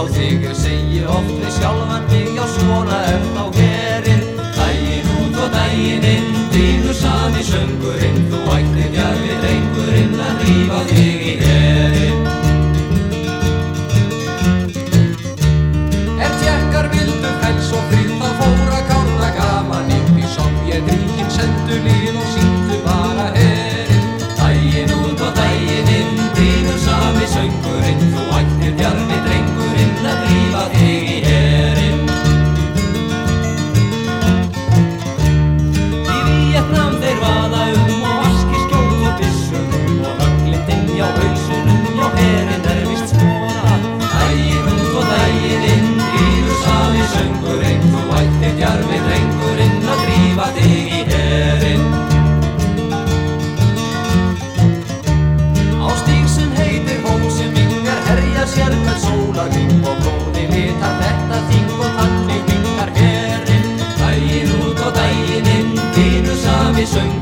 þá þykir segi oft við sjálfan mig á svona er þá gerinn Dægin út og dægin inn, dýnu sami söngurinn. Þú ætti gerði drengurinn að rýfa þig í gerinn Er tjekkar vildu fels og frið þá fóra kárna gaman inn í sovjedríkin sendu líð og síndu bara erinn Dægin út og dægin inn, dýnu sami söngurinn. Þú 的瞬